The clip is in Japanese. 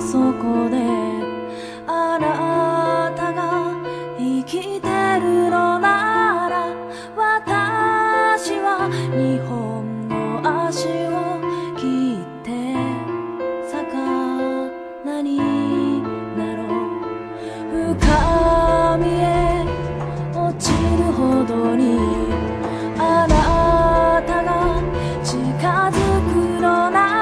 底であなたが生きてるのなら私は日本の足を切って魚になろう深みへ落ちるほどにあなたが近づくのなら